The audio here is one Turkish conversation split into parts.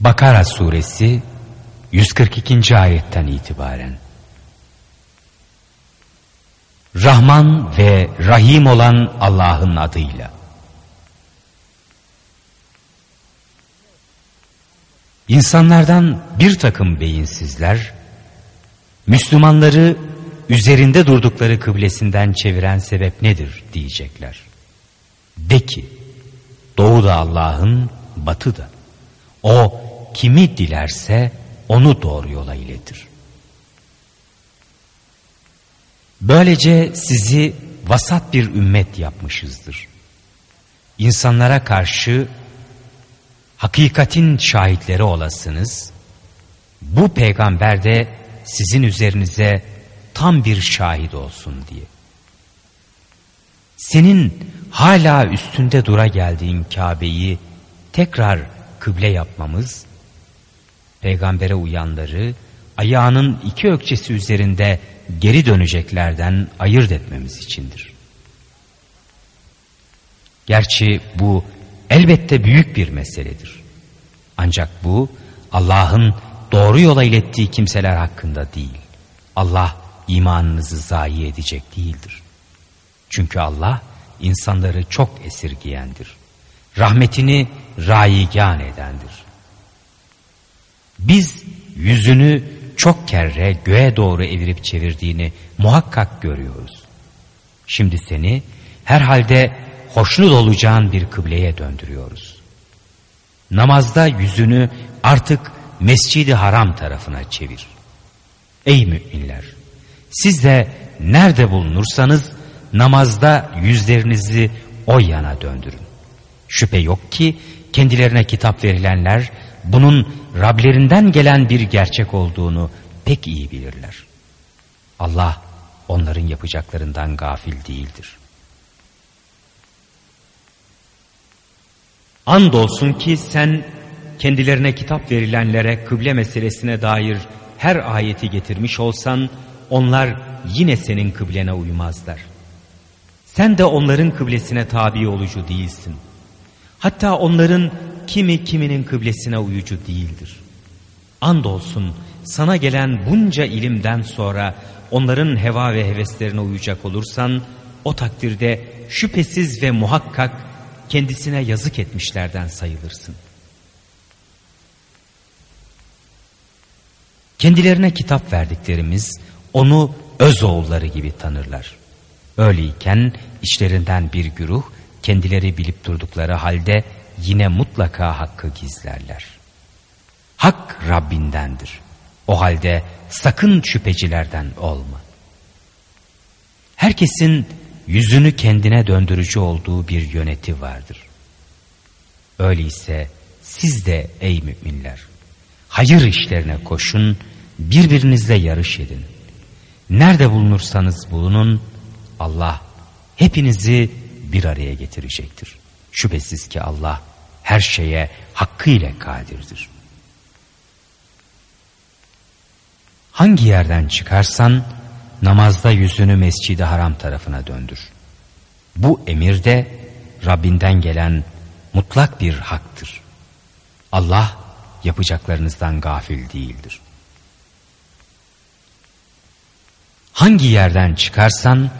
Bakara suresi 142. ayetten itibaren Rahman ve Rahim olan Allah'ın adıyla İnsanlardan bir takım beyinsizler Müslümanları üzerinde durdukları kıblesinden çeviren sebep nedir diyecekler. De ki doğu da Allah'ın batı da. O kimi dilerse onu doğru yola iletir. Böylece sizi vasat bir ümmet yapmışızdır. İnsanlara karşı hakikatin şahitleri olasınız. Bu peygamber de sizin üzerinize tam bir şahit olsun diye. Senin hala üstünde dura geldiğin Kabe'yi tekrar kıble yapmamız, peygambere uyanları ayağının iki ökçesi üzerinde geri döneceklerden ayırt etmemiz içindir. Gerçi bu elbette büyük bir meseledir. Ancak bu Allah'ın doğru yola ilettiği kimseler hakkında değil. Allah imanınızı zayi edecek değildir. Çünkü Allah insanları çok esirgiyendir. Rahmetini rayigan edendir. Biz yüzünü çok kere göğe doğru evirip çevirdiğini muhakkak görüyoruz. Şimdi seni herhalde hoşnut olacağın bir kıbleye döndürüyoruz. Namazda yüzünü artık Mescidi Haram tarafına çevir. Ey müminler! Siz de nerede bulunursanız namazda yüzlerinizi o yana döndürün. Şüphe yok ki kendilerine kitap verilenler bunun Rablerinden gelen bir gerçek olduğunu pek iyi bilirler. Allah onların yapacaklarından gafil değildir. Andolsun ki sen kendilerine kitap verilenlere kıble meselesine dair her ayeti getirmiş olsan onlar yine senin kıblene uymazlar. Sen de onların kıblesine tabi olucu değilsin. Hatta onların kimi kiminin kıblesine uyucu değildir. Andolsun sana gelen bunca ilimden sonra onların heva ve heveslerine uyacak olursan o takdirde şüphesiz ve muhakkak kendisine yazık etmişlerden sayılırsın. Kendilerine kitap verdiklerimiz onu öz oğulları gibi tanırlar. Öyleyken içlerinden bir güruh kendileri bilip durdukları halde yine mutlaka hakkı gizlerler. Hak Rabbindendir. O halde sakın şüphecilerden olma. Herkesin yüzünü kendine döndürücü olduğu bir yöneti vardır. Öyleyse siz de ey müminler hayır işlerine koşun, birbirinizle yarış edin. Nerede bulunursanız bulunun, Allah hepinizi bir araya getirecektir. Şüphesiz ki Allah her şeye hakkıyla kadirdir. Hangi yerden çıkarsan namazda yüzünü mescidi haram tarafına döndür. Bu emir de Rabbinden gelen mutlak bir haktır. Allah yapacaklarınızdan gafil değildir. Hangi yerden çıkarsan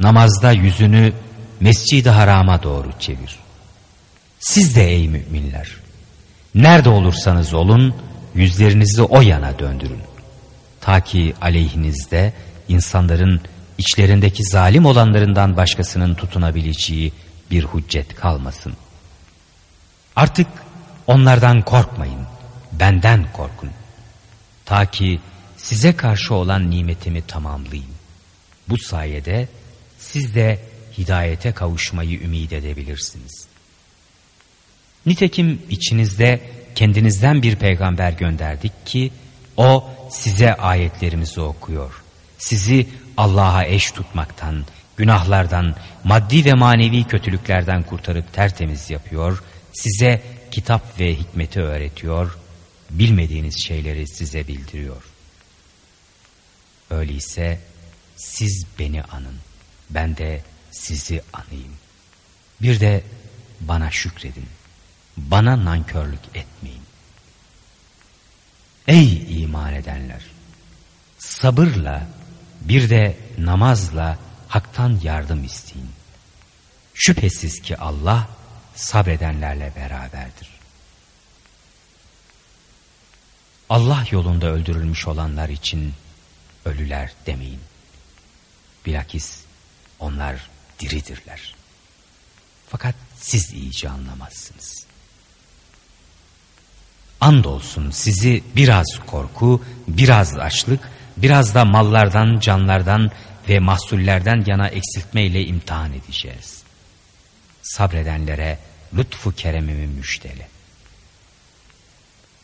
namazda yüzünü mescidi harama doğru çevir. Siz de ey müminler, nerede olursanız olun yüzlerinizi o yana döndürün. Ta ki aleyhinizde insanların içlerindeki zalim olanlarından başkasının tutunabileceği bir hüccet kalmasın. Artık onlardan korkmayın, benden korkun. Ta ki size karşı olan nimetimi tamamlayayım. Bu sayede siz de hidayete kavuşmayı ümit edebilirsiniz. Nitekim içinizde kendinizden bir peygamber gönderdik ki o size ayetlerimizi okuyor. Sizi Allah'a eş tutmaktan, günahlardan, maddi ve manevi kötülüklerden kurtarıp tertemiz yapıyor, size kitap ve hikmeti öğretiyor, bilmediğiniz şeyleri size bildiriyor. Öyleyse siz beni anın, ben de sizi anayım. Bir de bana şükredin, bana nankörlük etmeyin. Ey iman edenler! Sabırla bir de namazla haktan yardım isteyin. Şüphesiz ki Allah sabredenlerle beraberdir. Allah yolunda öldürülmüş olanlar için ölüler demeyin. Bilakis onlar diridirler. Fakat siz iyice anlamazsınız. Andolsun sizi biraz korku, biraz açlık, biraz da mallardan, canlardan ve mahsullerden yana eksiltmeyle imtihan edeceğiz. Sabredenlere lütfu keremimi müştele.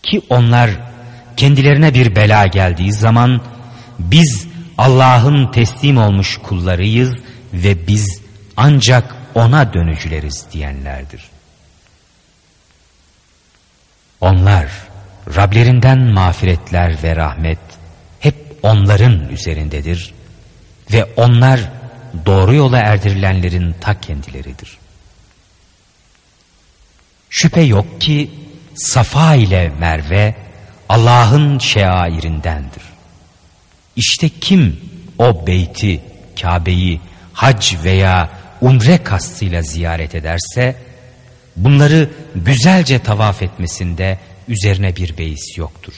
Ki onlar kendilerine bir bela geldiği zaman biz Allah'ın teslim olmuş kullarıyız ve biz ancak ona dönücüleriz diyenlerdir. Onlar Rablerinden mağfiretler ve rahmet hep onların üzerindedir ve onlar doğru yola erdirilenlerin ta kendileridir. Şüphe yok ki Safa ile Merve Allah'ın şairindendir. İşte kim o beyti, Kabe'yi hac veya umre kastıyla ziyaret ederse bunları güzelce tavaf etmesinde üzerine bir beis yoktur.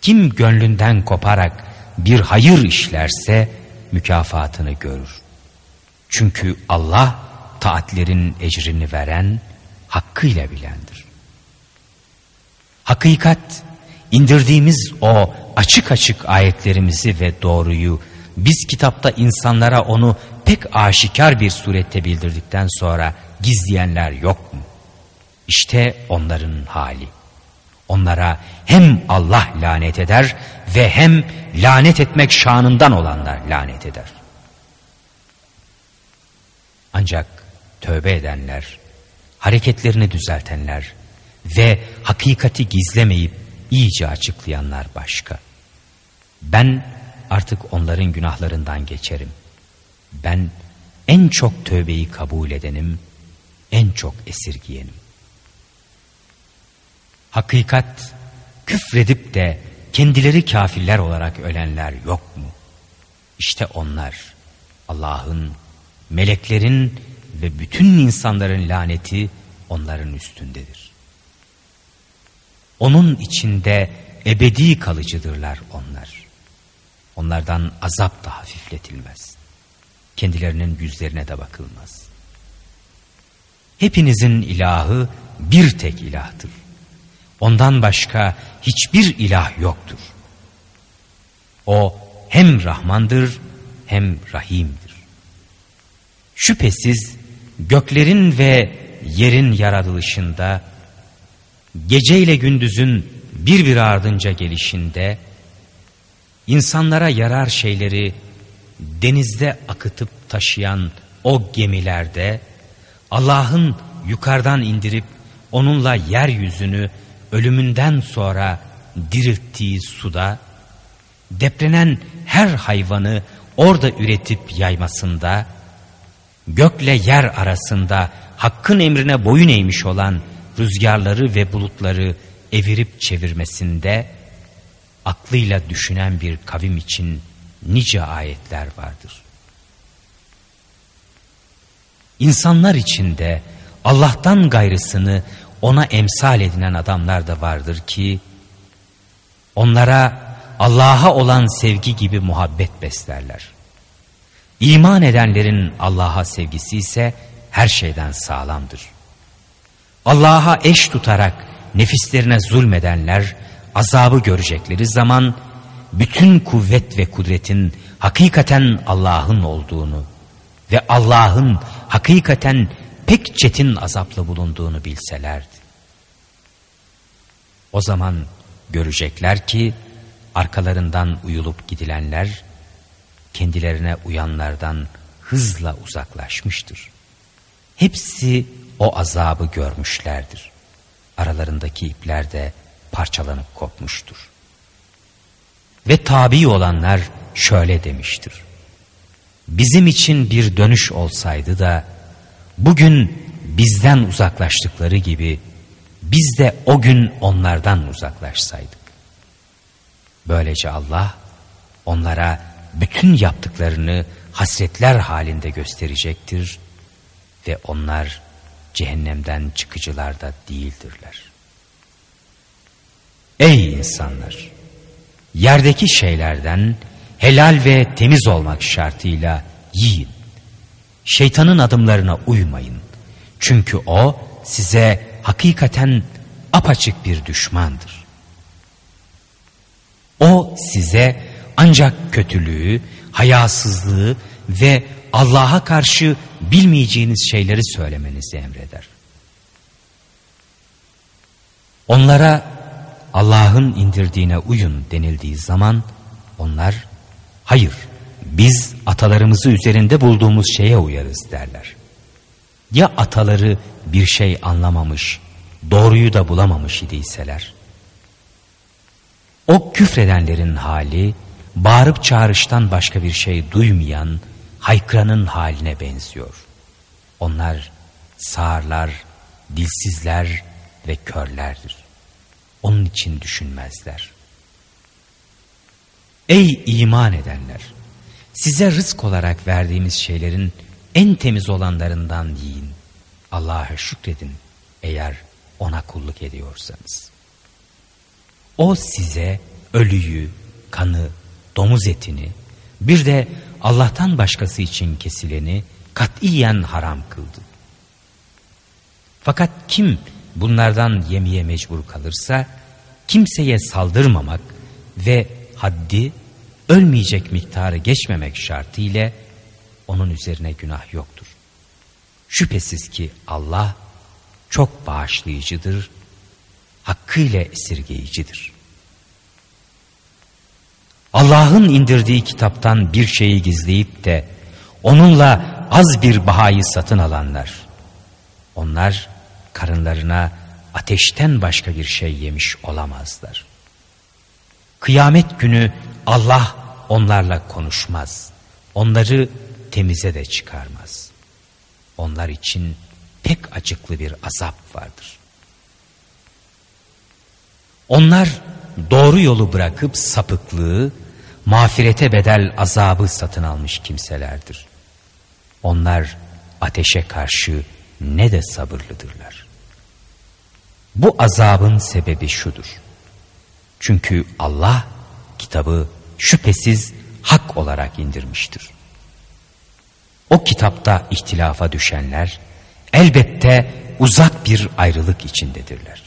Kim gönlünden koparak bir hayır işlerse mükafatını görür. Çünkü Allah taatlerin ecrini veren, hakkıyla bilendir. Hakikat, indirdiğimiz o açık açık ayetlerimizi ve doğruyu biz kitapta insanlara onu pek aşikar bir surette bildirdikten sonra gizleyenler yok mu? İşte onların hali. Onlara hem Allah lanet eder ve hem lanet etmek şanından olanlar lanet eder. Ancak tövbe edenler, hareketlerini düzeltenler ve hakikati gizlemeyip iyice açıklayanlar başka. Ben artık onların günahlarından geçerim. Ben en çok tövbeyi kabul edenim, en çok esirgiyenim. Hakikat küfredip de kendileri kafirler olarak ölenler yok mu? İşte onlar Allah'ın, meleklerin ve bütün insanların laneti onların üstündedir. Onun içinde ebedi kalıcıdırlar onlar. Onlardan azap da hafifletilmez. Kendilerinin yüzlerine de bakılmaz. Hepinizin ilahı bir tek ilahtır. Ondan başka hiçbir ilah yoktur. O hem Rahmandır hem Rahim'dir. Şüphesiz göklerin ve yerin yaratılışında, gece ile gündüzün bir bir ardınca gelişinde, insanlara yarar şeyleri denizde akıtıp taşıyan o gemilerde, Allah'ın yukarıdan indirip onunla yeryüzünü ölümünden sonra dirilttiği suda, deprenen her hayvanı orada üretip yaymasında, gökle yer arasında hakkın emrine boyun eğmiş olan rüzgarları ve bulutları evirip çevirmesinde, aklıyla düşünen bir kavim için nice ayetler vardır. İnsanlar içinde Allah'tan gayrısını ona emsal edinen adamlar da vardır ki onlara Allah'a olan sevgi gibi muhabbet beslerler. İman edenlerin Allah'a sevgisi ise her şeyden sağlamdır. Allah'a eş tutarak nefislerine zulmedenler azabı görecekleri zaman bütün kuvvet ve kudretin hakikaten Allah'ın olduğunu ve Allah'ın hakikaten pek çetin azaplı bulunduğunu bilselerdi. O zaman görecekler ki arkalarından uyulup gidilenler kendilerine uyanlardan hızla uzaklaşmıştır. Hepsi o azabı görmüşlerdir. Aralarındaki ipler de parçalanıp kopmuştur. Ve tabi olanlar şöyle demiştir. Bizim için bir dönüş olsaydı da bugün bizden uzaklaştıkları gibi biz de o gün onlardan uzaklaşsaydık. Böylece Allah onlara bütün yaptıklarını hasretler halinde gösterecektir ve onlar cehennemden çıkıcılar da değildirler. Ey insanlar! Yerdeki şeylerden helal ve temiz olmak şartıyla yiyin. Şeytanın adımlarına uymayın. Çünkü o size hakikaten apaçık bir düşmandır. O size ancak kötülüğü, hayasızlığı ve Allah'a karşı bilmeyeceğiniz şeyleri söylemenizi emreder. Onlara Allah'ın indirdiğine uyun denildiği zaman onlar hayır biz atalarımızı üzerinde bulduğumuz şeye uyarız derler. Ya ataları bir şey anlamamış, doğruyu da bulamamış idiyseler? O küfredenlerin hali bağırıp çağrıştan başka bir şey duymayan haykıranın haline benziyor. Onlar sağırlar, dilsizler ve körlerdir. Onun için düşünmezler. Ey iman edenler! Size rızk olarak verdiğimiz şeylerin en temiz olanlarından yiyin. Allah'a şükredin eğer ona kulluk ediyorsanız. O size ölüyü, kanı, domuz etini, bir de Allah'tan başkası için kesileni katiyen haram kıldı. Fakat kim bunlardan yemeye mecbur kalırsa kimseye saldırmamak ve haddi ölmeyecek miktarı geçmemek şartıyla onun üzerine günah yoktur. Şüphesiz ki Allah çok bağışlayıcıdır, hakkıyla esirgeyicidir. Allah'ın indirdiği kitaptan bir şeyi gizleyip de onunla az bir bahayı satın alanlar. Onlar karınlarına ateşten başka bir şey yemiş olamazlar. Kıyamet günü Allah onlarla konuşmaz. Onları temize de çıkarmaz. Onlar için pek acıklı bir azap vardır. Onlar doğru yolu bırakıp sapıklığı, mağfirete bedel azabı satın almış kimselerdir. Onlar ateşe karşı ne de sabırlıdırlar. Bu azabın sebebi şudur. Çünkü Allah kitabı şüphesiz hak olarak indirmiştir. O kitapta ihtilafa düşenler elbette uzak bir ayrılık içindedirler.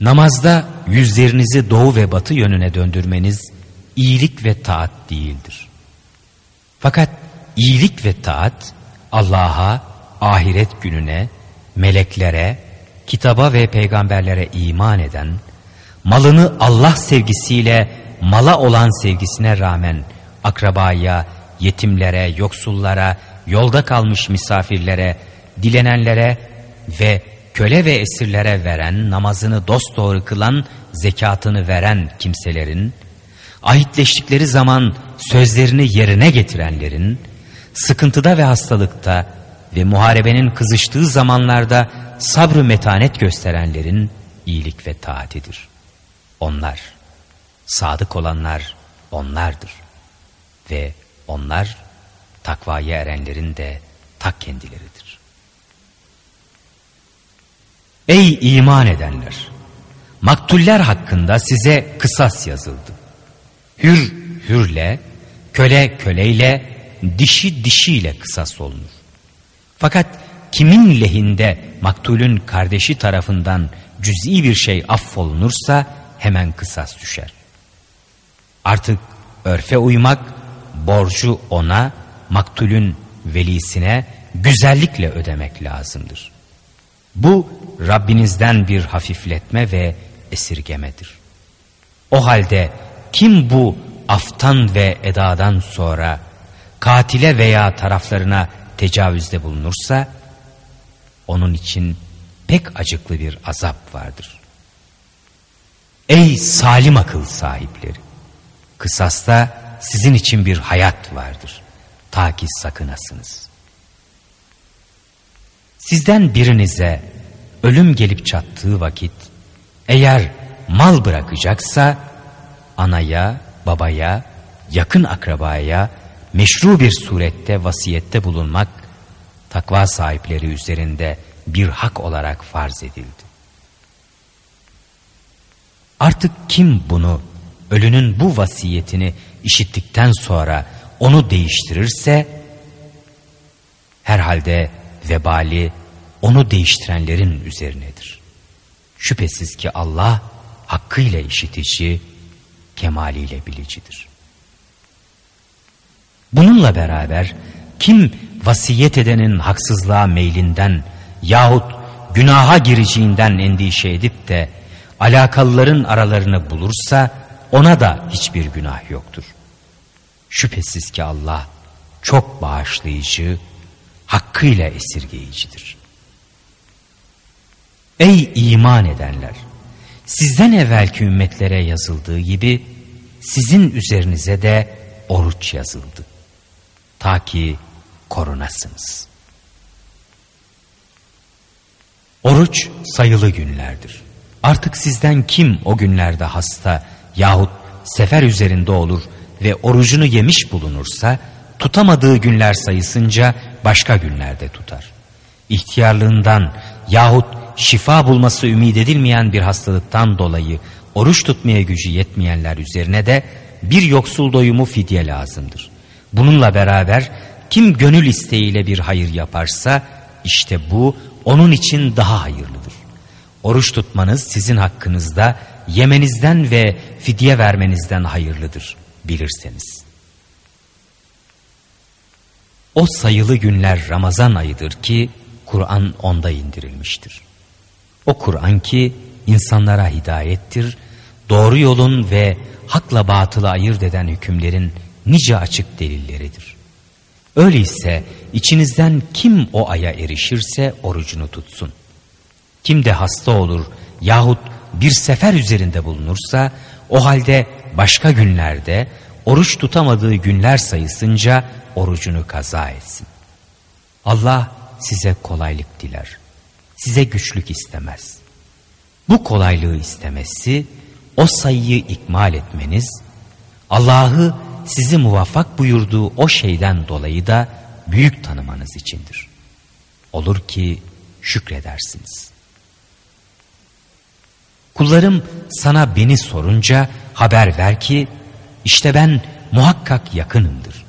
Namazda yüzlerinizi doğu ve batı yönüne döndürmeniz iyilik ve taat değildir. Fakat iyilik ve taat Allah'a, ahiret gününe, meleklere, kitaba ve peygamberlere iman eden, malını Allah sevgisiyle mala olan sevgisine rağmen akrabaya, yetimlere, yoksullara, yolda kalmış misafirlere, dilenenlere ve köle ve esirlere veren, namazını dosdoğru kılan, zekatını veren kimselerin, ahitleştikleri zaman sözlerini yerine getirenlerin, sıkıntıda ve hastalıkta ve muharebenin kızıştığı zamanlarda sabrı metanet gösterenlerin iyilik ve taatidir. Onlar, sadık olanlar onlardır ve onlar takvaya erenlerin de tak kendileridir. Ey iman edenler! Maktuller hakkında size kısas yazıldı. Hür hürle, köle köleyle, dişi dişiyle kısas olunur. Fakat kimin lehinde maktulün kardeşi tarafından cüz'i bir şey affolunursa hemen kısas düşer. Artık örfe uymak, borcu ona, maktulün velisine güzellikle ödemek lazımdır. Bu Rabbinizden bir hafifletme ve esirgemedir. O halde kim bu aftan ve edadan sonra katile veya taraflarına tecavüzde bulunursa onun için pek acıklı bir azap vardır. Ey salim akıl sahipleri! Kısasta sizin için bir hayat vardır. Ta ki sakınasınız. Sizden birinize ölüm gelip çattığı vakit eğer mal bırakacaksa anaya, babaya, yakın akrabaya meşru bir surette vasiyette bulunmak takva sahipleri üzerinde bir hak olarak farz edildi. Artık kim bunu ölünün bu vasiyetini işittikten sonra onu değiştirirse herhalde vebali onu değiştirenlerin üzerinedir. Şüphesiz ki Allah hakkıyla işitici, kemaliyle bilicidir. Bununla beraber kim vasiyet edenin haksızlığa meylinden yahut günaha gireceğinden endişe edip de alakalıların aralarını bulursa ona da hiçbir günah yoktur. Şüphesiz ki Allah çok bağışlayıcı, hakkıyla esirgeyicidir. Ey iman edenler! Sizden evvelki ümmetlere yazıldığı gibi sizin üzerinize de oruç yazıldı. Ta ki korunasınız. Oruç sayılı günlerdir. Artık sizden kim o günlerde hasta yahut sefer üzerinde olur ve orucunu yemiş bulunursa tutamadığı günler sayısınca başka günlerde tutar. İhtiyarlığından yahut şifa bulması ümit edilmeyen bir hastalıktan dolayı oruç tutmaya gücü yetmeyenler üzerine de bir yoksul doyumu fidye lazımdır. Bununla beraber kim gönül isteğiyle bir hayır yaparsa işte bu onun için daha hayırlıdır. Oruç tutmanız sizin hakkınızda yemenizden ve fidye vermenizden hayırlıdır bilirseniz. O sayılı günler Ramazan ayıdır ki Kur'an onda indirilmiştir. O Kur'an ki insanlara hidayettir, doğru yolun ve hakla batılı ayırt eden hükümlerin nice açık delilleridir. Öyleyse içinizden kim o aya erişirse orucunu tutsun. Kim de hasta olur yahut bir sefer üzerinde bulunursa o halde başka günlerde oruç tutamadığı günler sayısınca orucunu kaza etsin. Allah size kolaylık diler. Size güçlük istemez. Bu kolaylığı istemesi o sayıyı ikmal etmeniz Allah'ı sizi muvaffak buyurduğu o şeyden dolayı da büyük tanımanız içindir. Olur ki şükredersiniz. Kullarım sana beni sorunca haber ver ki işte ben muhakkak yakınımdır.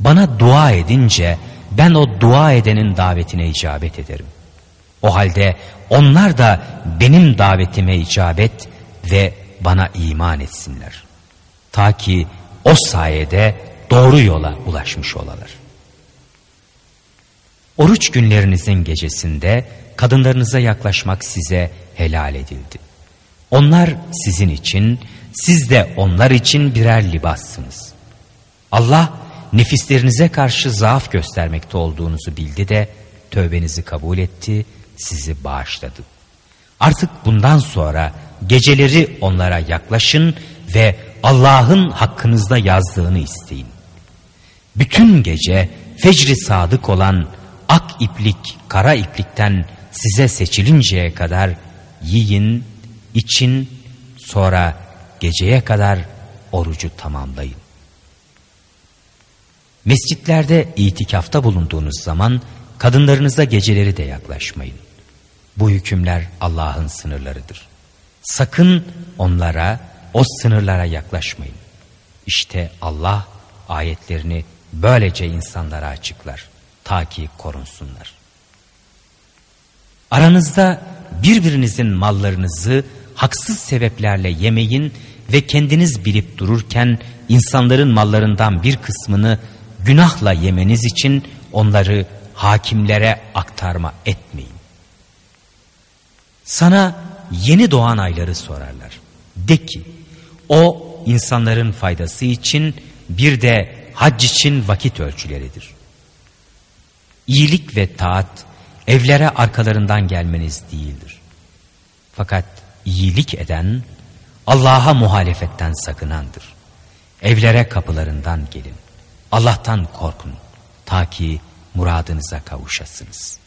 Bana dua edince ben o dua edenin davetine icabet ederim. O halde onlar da benim davetime icabet ve bana iman etsinler. Ta ki o sayede doğru yola ulaşmış olalar. Oruç günlerinizin gecesinde kadınlarınıza yaklaşmak size helal edildi. Onlar sizin için, siz de onlar için birer libassınız. Allah nefislerinize karşı zaaf göstermekte olduğunuzu bildi de tövbenizi kabul etti, sizi bağışladı. Artık bundan sonra geceleri onlara yaklaşın ve Allah'ın hakkınızda yazdığını isteyin. Bütün gece fecri sadık olan ak iplik, kara iplikten size seçilinceye kadar yiyin, için sonra geceye kadar orucu tamamlayın. Mescitlerde itikafta bulunduğunuz zaman kadınlarınıza geceleri de yaklaşmayın. Bu hükümler Allah'ın sınırlarıdır. Sakın onlara, o sınırlara yaklaşmayın. İşte Allah ayetlerini böylece insanlara açıklar. Ta ki korunsunlar. Aranızda birbirinizin mallarınızı haksız sebeplerle yemeyin ve kendiniz bilip dururken insanların mallarından bir kısmını günahla yemeniz için onları hakimlere aktarma etmeyin. Sana yeni doğan ayları sorarlar. De ki o insanların faydası için bir de hac için vakit ölçüleridir. İyilik ve taat evlere arkalarından gelmeniz değildir. Fakat iyilik eden Allah'a muhalefetten sakınandır. Evlere kapılarından gelin. Allah'tan korkun ta ki muradınıza kavuşasınız.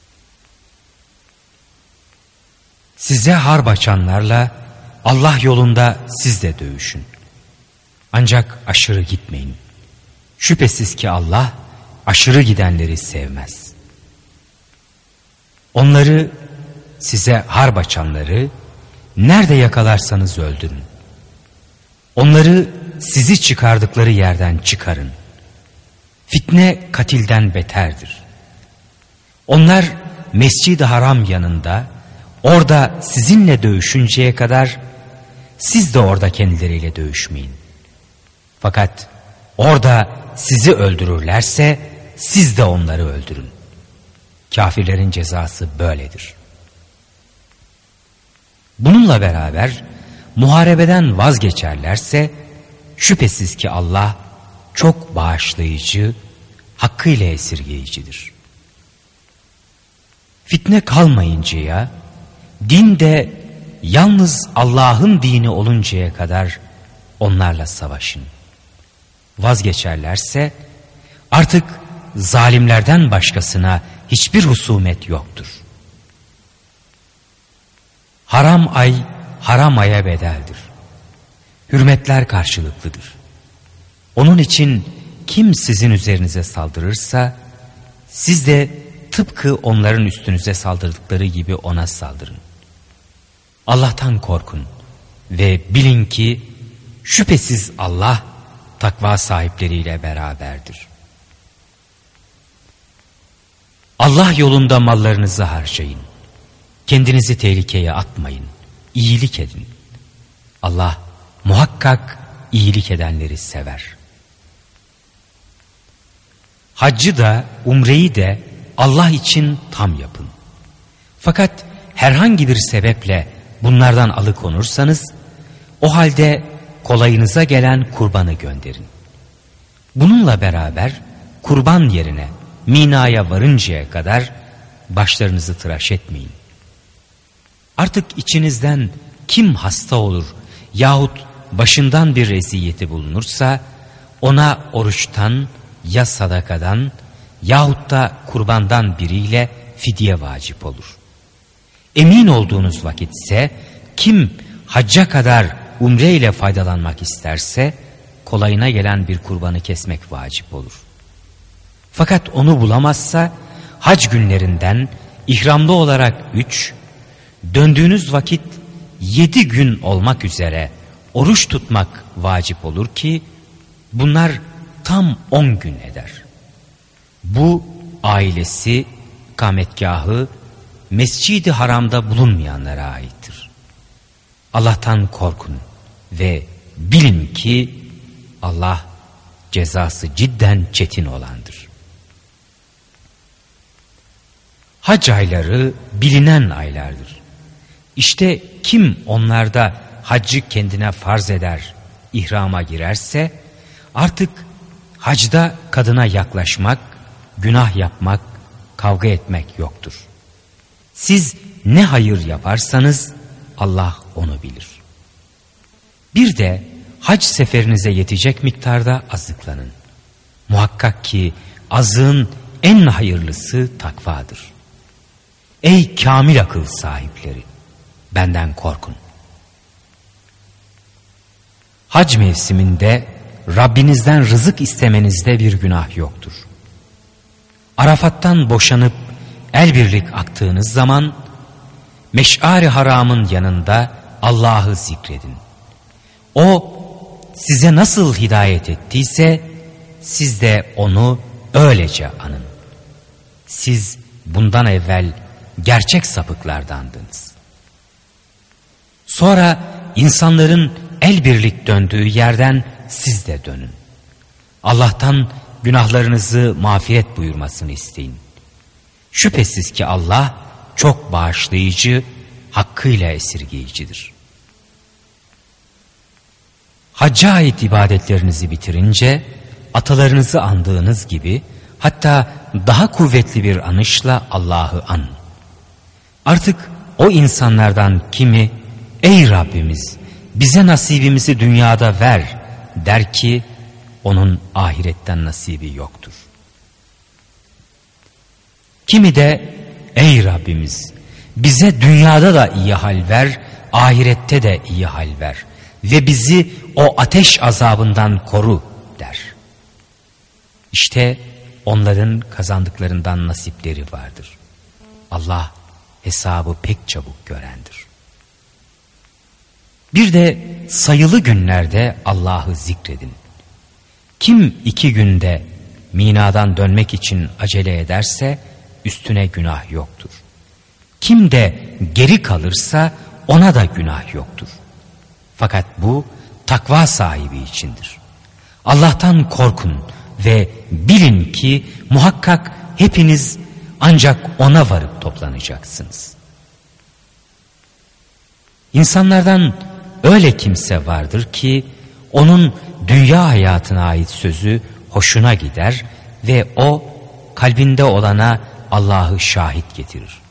Size harp açanlarla Allah yolunda siz de dövüşün. Ancak aşırı gitmeyin. Şüphesiz ki Allah aşırı gidenleri sevmez. Onları size harp açanları nerede yakalarsanız öldürün. Onları sizi çıkardıkları yerden çıkarın. Fitne katilden beterdir. Onlar Mescid-i Haram yanında orada sizinle dövüşünceye kadar siz de orada kendileriyle dövüşmeyin. Fakat orada sizi öldürürlerse siz de onları öldürün. Kafirlerin cezası böyledir. Bununla beraber muharebeden vazgeçerlerse şüphesiz ki Allah çok bağışlayıcı, hakkıyla esirgeyicidir. Fitne kalmayıncaya, din de yalnız Allah'ın dini oluncaya kadar onlarla savaşın. Vazgeçerlerse artık zalimlerden başkasına hiçbir husumet yoktur. Haram ay haram aya bedeldir. Hürmetler karşılıklıdır. Onun için kim sizin üzerinize saldırırsa siz de tıpkı onların üstünüze saldırdıkları gibi ona saldırın. Allah'tan korkun ve bilin ki şüphesiz Allah takva sahipleriyle beraberdir. Allah yolunda mallarınızı harcayın. Kendinizi tehlikeye atmayın. İyilik edin. Allah muhakkak iyilik edenleri sever. Haccı da umreyi de Allah için tam yapın. Fakat herhangi bir sebeple bunlardan alıkonursanız o halde kolayınıza gelen kurbanı gönderin. Bununla beraber kurban yerine Mina'ya varıncaya kadar başlarınızı tıraş etmeyin. Artık içinizden kim hasta olur yahut başından bir reziyeti bulunursa ona oruçtan ya sadakadan yahut da kurbandan biriyle fidye vacip olur. Emin olduğunuz vakit ise kim hacca kadar umre ile faydalanmak isterse kolayına gelen bir kurbanı kesmek vacip olur. Fakat onu bulamazsa hac günlerinden ihramlı olarak üç, döndüğünüz vakit yedi gün olmak üzere oruç tutmak vacip olur ki bunlar tam on gün eder. Bu ailesi, kametgahı, mescidi haramda bulunmayanlara aittir. Allah'tan korkun ve bilin ki Allah cezası cidden çetin olandır. Hac ayları bilinen aylardır. İşte kim onlarda haccı kendine farz eder, ihrama girerse artık hacda kadına yaklaşmak, günah yapmak, kavga etmek yoktur. Siz ne hayır yaparsanız Allah onu bilir. Bir de hac seferinize yetecek miktarda azıklanın. Muhakkak ki azığın en hayırlısı takvadır. Ey kamil akıl sahipleri! Benden korkun. Hac mevsiminde Rabbinizden rızık istemenizde bir günah yoktur. Arafat'tan boşanıp el birlik aktığınız zaman meş'ari haramın yanında Allah'ı zikredin. O size nasıl hidayet ettiyse siz de onu öylece anın. Siz bundan evvel gerçek sapıklardandınız. Sonra insanların el birlik döndüğü yerden siz de dönün. Allah'tan günahlarınızı mağfiret buyurmasını isteyin. Şüphesiz ki Allah çok bağışlayıcı, hakkıyla esirgeyicidir. Hacca ait ibadetlerinizi bitirince atalarınızı andığınız gibi hatta daha kuvvetli bir anışla Allah'ı an. Artık o insanlardan kimi ey Rabbimiz bize nasibimizi dünyada ver der ki onun ahiretten nasibi yoktur. Kimi de ey Rabbimiz bize dünyada da iyi hal ver ahirette de iyi hal ver ve bizi o ateş azabından koru der. İşte onların kazandıklarından nasipleri vardır. Allah hesabı pek çabuk görendir. Bir de sayılı günlerde Allah'ı zikredin. Kim iki günde minadan dönmek için acele ederse üstüne günah yoktur. Kim de geri kalırsa ona da günah yoktur. Fakat bu takva sahibi içindir. Allah'tan korkun ve bilin ki muhakkak hepiniz ancak ona varıp toplanacaksınız. İnsanlardan öyle kimse vardır ki onun dünya hayatına ait sözü hoşuna gider ve o kalbinde olana Allah'ı şahit getirir.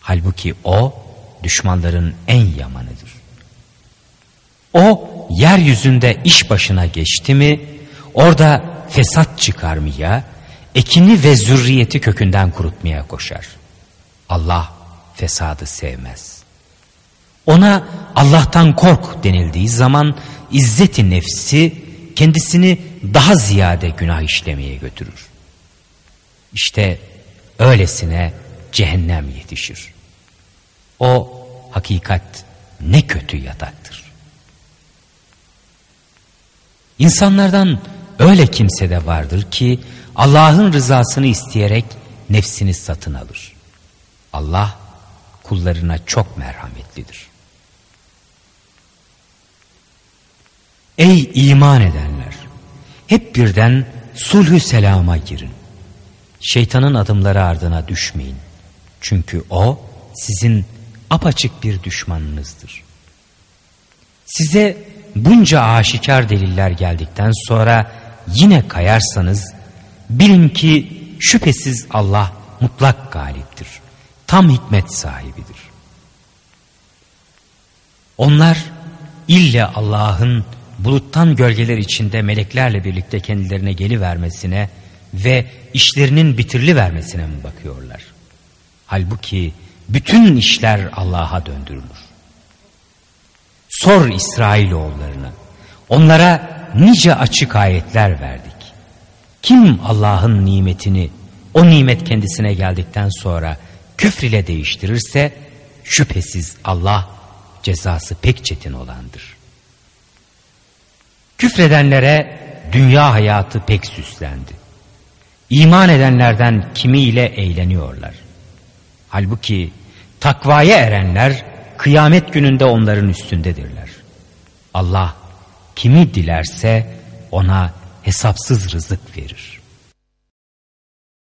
Halbuki o düşmanların en yamanıdır. O yeryüzünde iş başına geçti mi orada fesat çıkarmaya, ekini ve zürriyeti kökünden kurutmaya koşar. Allah fesadı sevmez. Ona Allah'tan kork denildiği zaman izzeti nefsi kendisini daha ziyade günah işlemeye götürür. İşte öylesine cehennem yetişir. O hakikat ne kötü yataktır. İnsanlardan öyle kimse de vardır ki Allah'ın rızasını isteyerek nefsini satın alır. Allah kullarına çok merhametlidir. Ey iman edenler! Hep birden sulhü selama girin. Şeytanın adımları ardına düşmeyin. Çünkü o sizin apaçık bir düşmanınızdır. Size bunca aşikar deliller geldikten sonra yine kayarsanız bilin ki şüphesiz Allah mutlak galiptir. Tam hikmet sahibidir. Onlar ille Allah'ın buluttan gölgeler içinde meleklerle birlikte kendilerine gelivermesine ve işlerinin bitirili vermesine mi bakıyorlar? Halbuki bütün işler Allah'a döndürülür. Sor İsrailoğullarına. Onlara nice açık ayetler verdik. Kim Allah'ın nimetini o nimet kendisine geldikten sonra küfr ile değiştirirse şüphesiz Allah cezası pek çetin olandır. Küfredenlere dünya hayatı pek süslendi. İman edenlerden kimiyle eğleniyorlar. Halbuki takvaya erenler kıyamet gününde onların üstündedirler. Allah kimi dilerse ona hesapsız rızık verir.